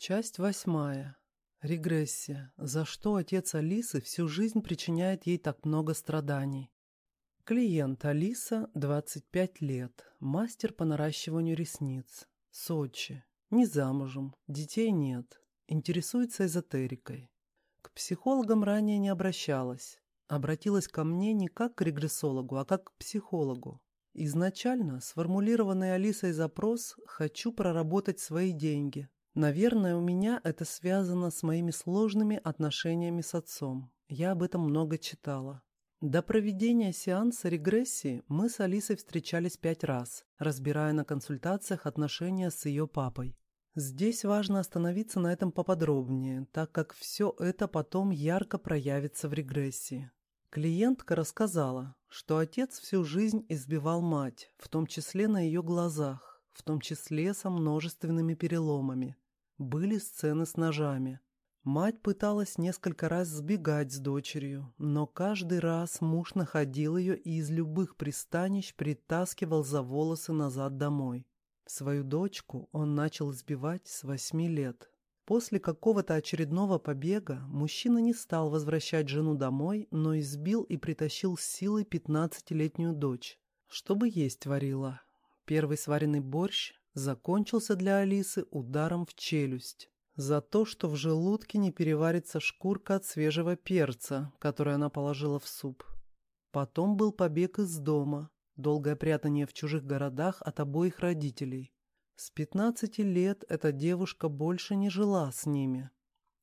Часть восьмая. Регрессия. За что отец Алисы всю жизнь причиняет ей так много страданий? Клиент Алиса, 25 лет, мастер по наращиванию ресниц. Сочи. Не замужем, детей нет. Интересуется эзотерикой. К психологам ранее не обращалась. Обратилась ко мне не как к регрессологу, а как к психологу. Изначально сформулированный Алисой запрос «хочу проработать свои деньги», Наверное, у меня это связано с моими сложными отношениями с отцом. Я об этом много читала. До проведения сеанса регрессии мы с Алисой встречались пять раз, разбирая на консультациях отношения с ее папой. Здесь важно остановиться на этом поподробнее, так как все это потом ярко проявится в регрессии. Клиентка рассказала, что отец всю жизнь избивал мать, в том числе на ее глазах, в том числе со множественными переломами. Были сцены с ножами. Мать пыталась несколько раз сбегать с дочерью, но каждый раз муж находил ее и из любых пристанищ притаскивал за волосы назад домой. Свою дочку он начал избивать с восьми лет. После какого-то очередного побега мужчина не стал возвращать жену домой, но избил и притащил с силой пятнадцатилетнюю дочь, чтобы есть варила. Первый сваренный борщ закончился для Алисы ударом в челюсть за то, что в желудке не переварится шкурка от свежего перца, который она положила в суп. Потом был побег из дома, долгое прятание в чужих городах от обоих родителей. С 15 лет эта девушка больше не жила с ними.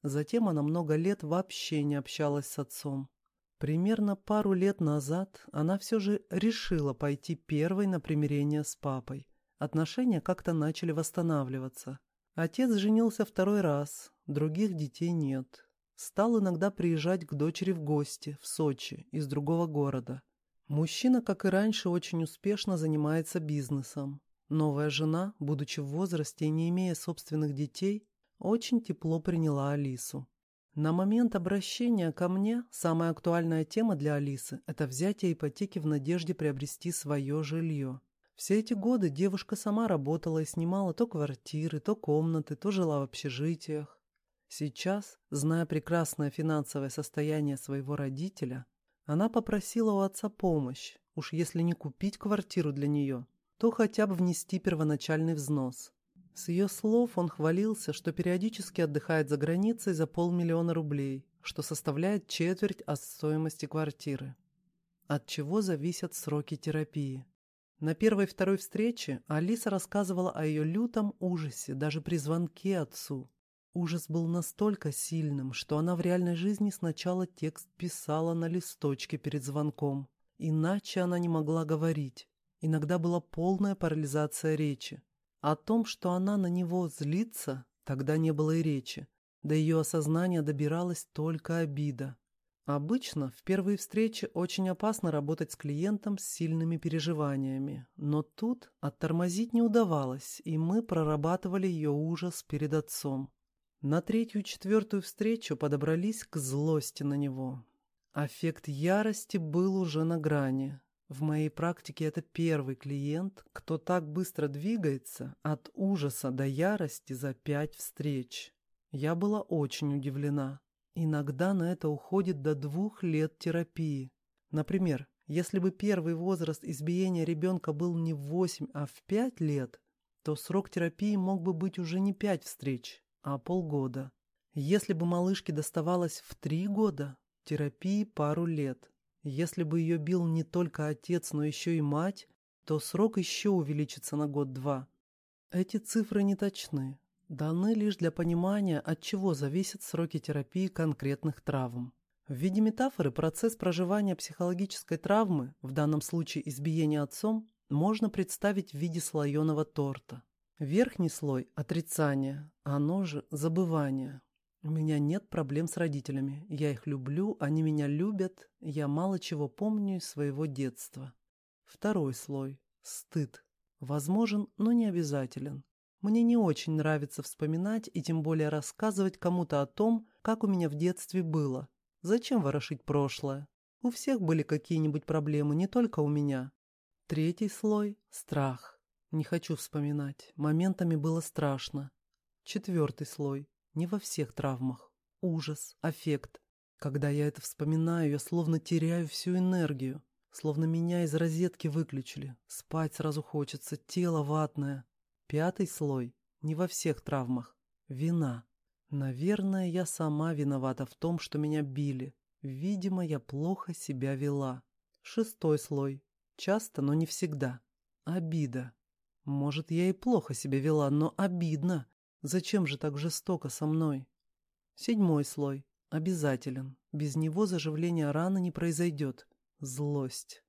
Затем она много лет вообще не общалась с отцом. Примерно пару лет назад она все же решила пойти первой на примирение с папой. Отношения как-то начали восстанавливаться. Отец женился второй раз, других детей нет. Стал иногда приезжать к дочери в гости, в Сочи, из другого города. Мужчина, как и раньше, очень успешно занимается бизнесом. Новая жена, будучи в возрасте и не имея собственных детей, очень тепло приняла Алису. На момент обращения ко мне самая актуальная тема для Алисы – это взятие ипотеки в надежде приобрести свое жилье. Все эти годы девушка сама работала и снимала то квартиры, то комнаты, то жила в общежитиях. Сейчас, зная прекрасное финансовое состояние своего родителя, она попросила у отца помощь, уж если не купить квартиру для нее, то хотя бы внести первоначальный взнос. С ее слов он хвалился, что периодически отдыхает за границей за полмиллиона рублей, что составляет четверть от стоимости квартиры. От чего зависят сроки терапии? На первой-второй встрече Алиса рассказывала о ее лютом ужасе даже при звонке отцу. Ужас был настолько сильным, что она в реальной жизни сначала текст писала на листочке перед звонком. Иначе она не могла говорить. Иногда была полная парализация речи. О том, что она на него злится, тогда не было и речи. До ее осознания добиралась только обида. Обычно в первые встречи очень опасно работать с клиентом с сильными переживаниями, но тут оттормозить не удавалось, и мы прорабатывали ее ужас перед отцом. На третью-четвертую встречу подобрались к злости на него. Аффект ярости был уже на грани. В моей практике это первый клиент, кто так быстро двигается от ужаса до ярости за пять встреч. Я была очень удивлена. Иногда на это уходит до двух лет терапии. Например, если бы первый возраст избиения ребенка был не в 8, а в 5 лет, то срок терапии мог бы быть уже не 5 встреч, а полгода. Если бы малышке доставалось в 3 года, терапии пару лет. Если бы ее бил не только отец, но еще и мать, то срок еще увеличится на год-два. Эти цифры не точны, даны лишь для понимания, от чего зависят сроки терапии конкретных травм. В виде метафоры процесс проживания психологической травмы, в данном случае избиения отцом, можно представить в виде слоеного торта. Верхний слой – отрицание, оно же – забывание. У меня нет проблем с родителями, я их люблю, они меня любят, я мало чего помню из своего детства. Второй слой – стыд. Возможен, но не обязателен. Мне не очень нравится вспоминать и тем более рассказывать кому-то о том, как у меня в детстве было. Зачем ворошить прошлое? У всех были какие-нибудь проблемы, не только у меня. Третий слой – страх. Не хочу вспоминать. Моментами было страшно. Четвертый слой. Не во всех травмах. Ужас, аффект. Когда я это вспоминаю, я словно теряю всю энергию. Словно меня из розетки выключили. Спать сразу хочется, тело ватное. Пятый слой. Не во всех травмах. Вина. Наверное, я сама виновата в том, что меня били. Видимо, я плохо себя вела. Шестой слой. Часто, но не всегда. Обида. Может, я и плохо себя вела, но обидно. Зачем же так жестоко со мной? Седьмой слой. Обязателен. Без него заживление раны не произойдет. Злость.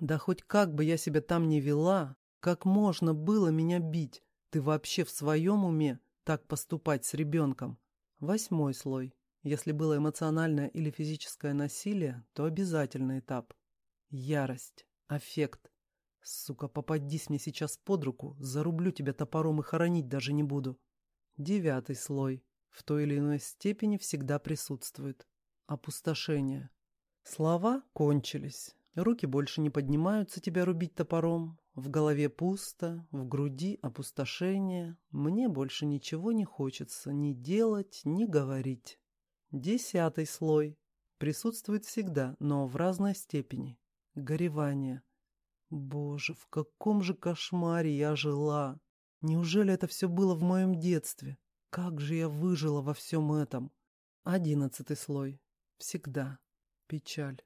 Да хоть как бы я себя там не вела, как можно было меня бить? Ты вообще в своем уме так поступать с ребенком? Восьмой слой. Если было эмоциональное или физическое насилие, то обязательный этап. Ярость. Аффект. Сука, попадись мне сейчас под руку, зарублю тебя топором и хоронить даже не буду. Девятый слой. В той или иной степени всегда присутствует. Опустошение. Слова кончились. Руки больше не поднимаются тебя рубить топором. В голове пусто, в груди опустошение. Мне больше ничего не хочется ни делать, ни говорить. Десятый слой. Присутствует всегда, но в разной степени. Горевание. Боже, в каком же кошмаре я жила! Неужели это все было в моем детстве? Как же я выжила во всем этом? Одиннадцатый слой. Всегда. Печаль.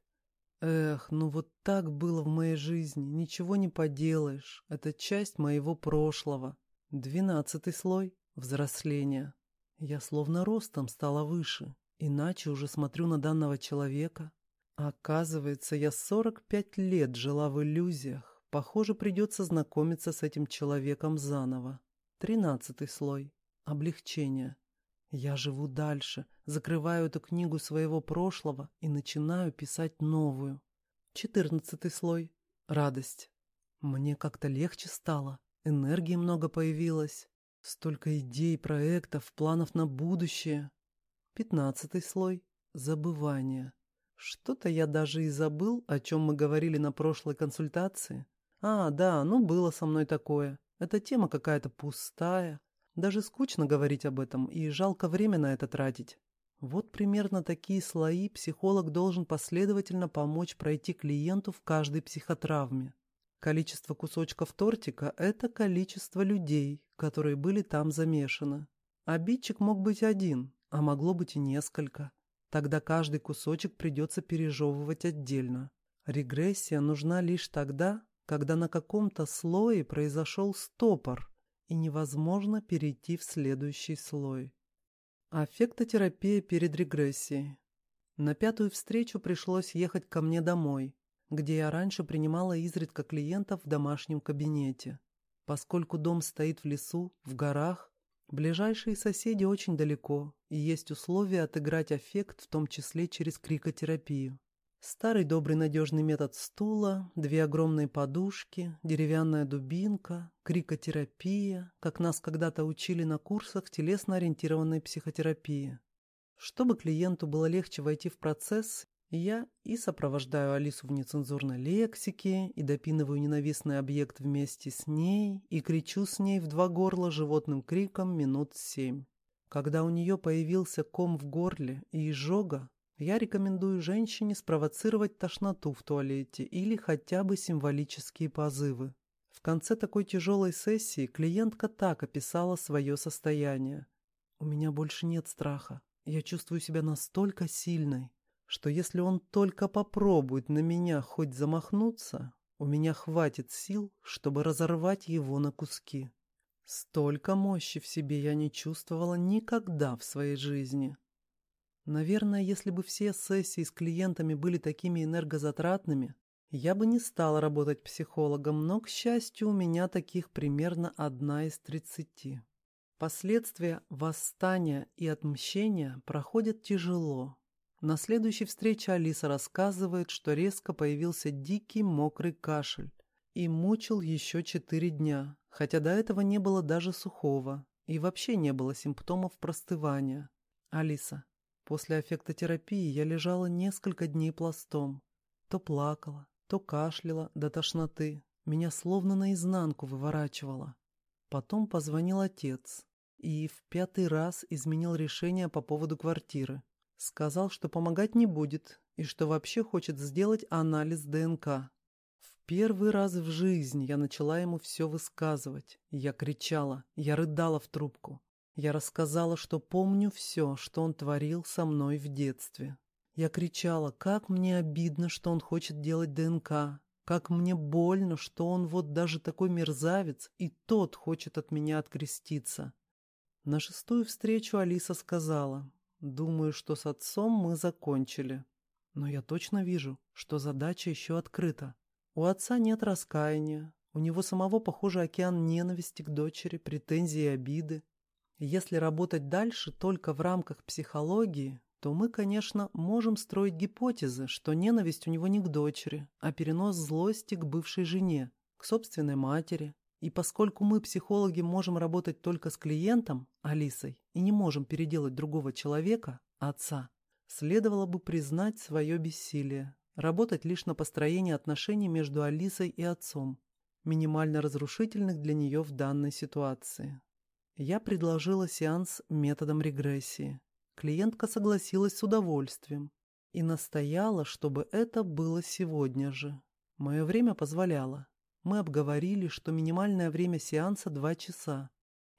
Эх, ну вот так было в моей жизни, ничего не поделаешь. Это часть моего прошлого. Двенадцатый слой — взросление. Я словно ростом стала выше, иначе уже смотрю на данного человека. Оказывается, я 45 лет жила в иллюзиях. Похоже, придется знакомиться с этим человеком заново. Тринадцатый слой — облегчение. Я живу дальше, закрываю эту книгу своего прошлого и начинаю писать новую. Четырнадцатый слой. Радость. Мне как-то легче стало, энергии много появилось, столько идей, проектов, планов на будущее. Пятнадцатый слой. Забывание. Что-то я даже и забыл, о чем мы говорили на прошлой консультации. А, да, ну было со мной такое. Эта тема какая-то пустая. Даже скучно говорить об этом, и жалко время на это тратить. Вот примерно такие слои психолог должен последовательно помочь пройти клиенту в каждой психотравме. Количество кусочков тортика – это количество людей, которые были там замешаны. Обидчик мог быть один, а могло быть и несколько. Тогда каждый кусочек придется пережевывать отдельно. Регрессия нужна лишь тогда, когда на каком-то слое произошел стопор, и невозможно перейти в следующий слой. Аффектотерапия перед регрессией. На пятую встречу пришлось ехать ко мне домой, где я раньше принимала изредка клиентов в домашнем кабинете. Поскольку дом стоит в лесу, в горах, ближайшие соседи очень далеко, и есть условия отыграть аффект, в том числе через крикотерапию. Старый добрый надежный метод стула, две огромные подушки, деревянная дубинка, крикотерапия, как нас когда-то учили на курсах телесно-ориентированной психотерапии. Чтобы клиенту было легче войти в процесс, я и сопровождаю Алису в нецензурной лексике, и допинываю ненавистный объект вместе с ней, и кричу с ней в два горла животным криком минут семь. Когда у нее появился ком в горле и изжога, я рекомендую женщине спровоцировать тошноту в туалете или хотя бы символические позывы. В конце такой тяжелой сессии клиентка так описала свое состояние. «У меня больше нет страха. Я чувствую себя настолько сильной, что если он только попробует на меня хоть замахнуться, у меня хватит сил, чтобы разорвать его на куски. Столько мощи в себе я не чувствовала никогда в своей жизни. Наверное, если бы все сессии с клиентами были такими энергозатратными, я бы не стала работать психологом, но, к счастью, у меня таких примерно одна из тридцати. Последствия восстания и отмщения проходят тяжело. На следующей встрече Алиса рассказывает, что резко появился дикий мокрый кашель и мучил еще четыре дня, хотя до этого не было даже сухого и вообще не было симптомов простывания. Алиса, После аффектотерапии я лежала несколько дней пластом. То плакала, то кашляла до тошноты. Меня словно наизнанку выворачивало. Потом позвонил отец. и в пятый раз изменил решение по поводу квартиры. Сказал, что помогать не будет и что вообще хочет сделать анализ ДНК. В первый раз в жизни я начала ему все высказывать. Я кричала, я рыдала в трубку. Я рассказала, что помню все, что он творил со мной в детстве. Я кричала, как мне обидно, что он хочет делать ДНК, как мне больно, что он вот даже такой мерзавец, и тот хочет от меня откреститься. На шестую встречу Алиса сказала, Думаю, что с отцом мы закончили. Но я точно вижу, что задача еще открыта. У отца нет раскаяния, у него самого, похоже, океан ненависти к дочери, претензий и обиды. Если работать дальше только в рамках психологии, то мы, конечно, можем строить гипотезы, что ненависть у него не к дочери, а перенос злости к бывшей жене, к собственной матери, и поскольку мы, психологи, можем работать только с клиентом, Алисой, и не можем переделать другого человека, отца, следовало бы признать свое бессилие, работать лишь на построении отношений между Алисой и отцом, минимально разрушительных для нее в данной ситуации. Я предложила сеанс методом регрессии. Клиентка согласилась с удовольствием и настояла, чтобы это было сегодня же. Мое время позволяло. Мы обговорили, что минимальное время сеанса – два часа.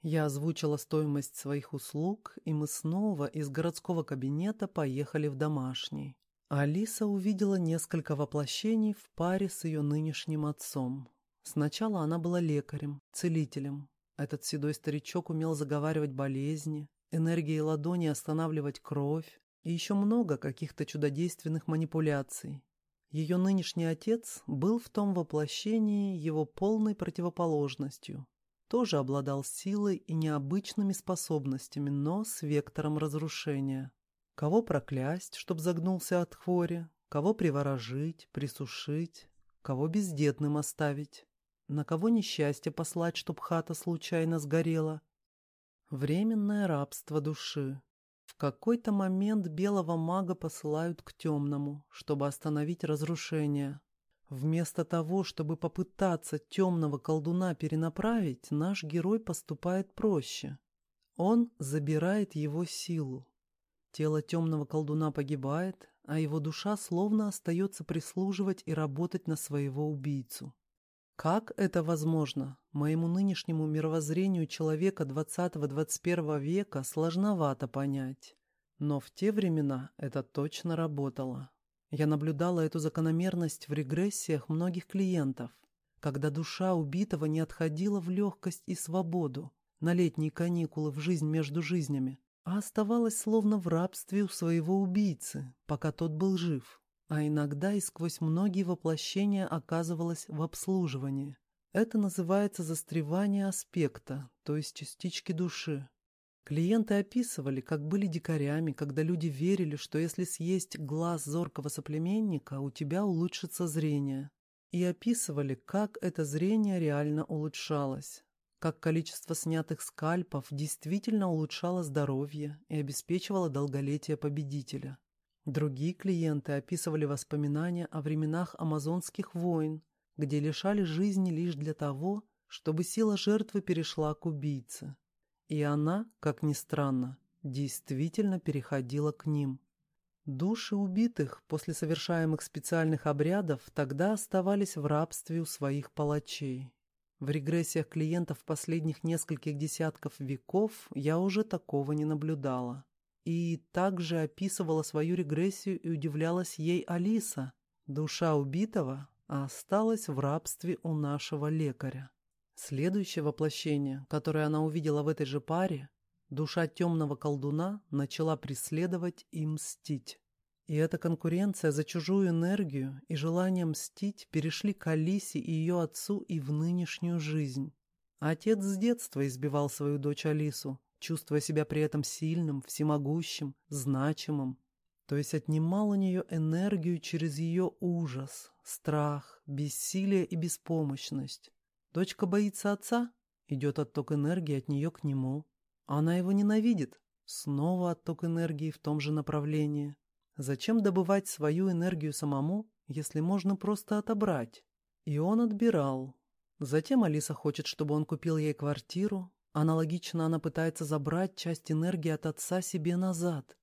Я озвучила стоимость своих услуг, и мы снова из городского кабинета поехали в домашний. Алиса увидела несколько воплощений в паре с ее нынешним отцом. Сначала она была лекарем, целителем. Этот седой старичок умел заговаривать болезни, энергией ладони останавливать кровь и еще много каких-то чудодейственных манипуляций. Ее нынешний отец был в том воплощении его полной противоположностью. Тоже обладал силой и необычными способностями, но с вектором разрушения. Кого проклясть, чтоб загнулся от хвори, кого приворожить, присушить, кого бездетным оставить, на кого несчастье послать, чтоб хата случайно сгорела. Временное рабство души. В какой-то момент белого мага посылают к темному, чтобы остановить разрушение. Вместо того, чтобы попытаться темного колдуна перенаправить, наш герой поступает проще. Он забирает его силу. Тело темного колдуна погибает, а его душа словно остается прислуживать и работать на своего убийцу. Как это возможно? Моему нынешнему мировоззрению человека 20-21 века сложновато понять. Но в те времена это точно работало. Я наблюдала эту закономерность в регрессиях многих клиентов, когда душа убитого не отходила в легкость и свободу на летние каникулы в жизнь между жизнями, а оставалась словно в рабстве у своего убийцы, пока тот был жив а иногда и сквозь многие воплощения оказывалась в обслуживании. Это называется застревание аспекта, то есть частички души. Клиенты описывали, как были дикарями, когда люди верили, что если съесть глаз зоркого соплеменника, у тебя улучшится зрение. И описывали, как это зрение реально улучшалось, как количество снятых скальпов действительно улучшало здоровье и обеспечивало долголетие победителя. Другие клиенты описывали воспоминания о временах амазонских войн, где лишали жизни лишь для того, чтобы сила жертвы перешла к убийце. И она, как ни странно, действительно переходила к ним. Души убитых после совершаемых специальных обрядов тогда оставались в рабстве у своих палачей. В регрессиях клиентов последних нескольких десятков веков я уже такого не наблюдала. И также описывала свою регрессию и удивлялась ей Алиса. Душа убитого осталась в рабстве у нашего лекаря. Следующее воплощение, которое она увидела в этой же паре, душа темного колдуна начала преследовать и мстить. И эта конкуренция за чужую энергию и желание мстить перешли к Алисе и ее отцу и в нынешнюю жизнь. Отец с детства избивал свою дочь Алису, чувствуя себя при этом сильным, всемогущим, значимым. То есть отнимал у нее энергию через ее ужас, страх, бессилие и беспомощность. Дочка боится отца, идет отток энергии от нее к нему. Она его ненавидит, снова отток энергии в том же направлении. Зачем добывать свою энергию самому, если можно просто отобрать? И он отбирал. Затем Алиса хочет, чтобы он купил ей квартиру, Аналогично она пытается забрать часть энергии от отца себе назад.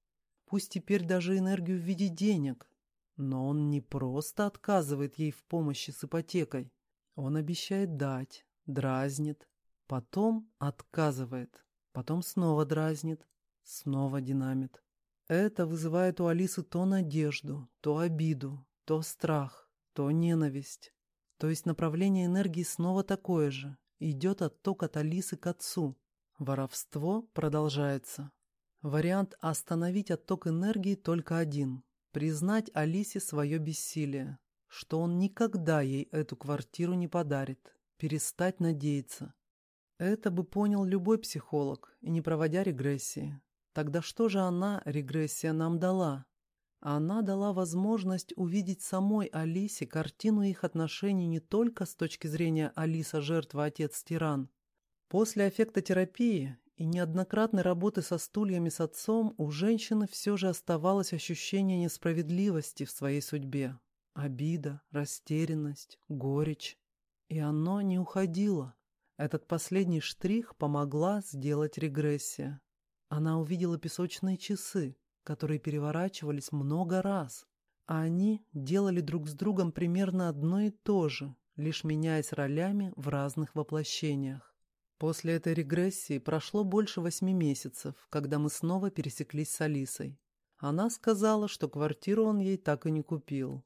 Пусть теперь даже энергию в виде денег. Но он не просто отказывает ей в помощи с ипотекой. Он обещает дать, дразнит, потом отказывает, потом снова дразнит, снова динамит. Это вызывает у Алисы то надежду, то обиду, то страх, то ненависть. То есть направление энергии снова такое же, идет отток от Алисы к отцу. Воровство продолжается. Вариант остановить отток энергии только один – признать Алисе свое бессилие, что он никогда ей эту квартиру не подарит, перестать надеяться. Это бы понял любой психолог, и не проводя регрессии. Тогда что же она, регрессия, нам дала? Она дала возможность увидеть самой Алисе картину их отношений не только с точки зрения Алиса жертва, отец тиран. После эффектотерапии и неоднократной работы со стульями с отцом у женщины все же оставалось ощущение несправедливости в своей судьбе. Обида, растерянность, горечь. И оно не уходило. Этот последний штрих помогла сделать регрессия. Она увидела песочные часы, которые переворачивались много раз, а они делали друг с другом примерно одно и то же, лишь меняясь ролями в разных воплощениях. После этой регрессии прошло больше восьми месяцев, когда мы снова пересеклись с Алисой. Она сказала, что квартиру он ей так и не купил.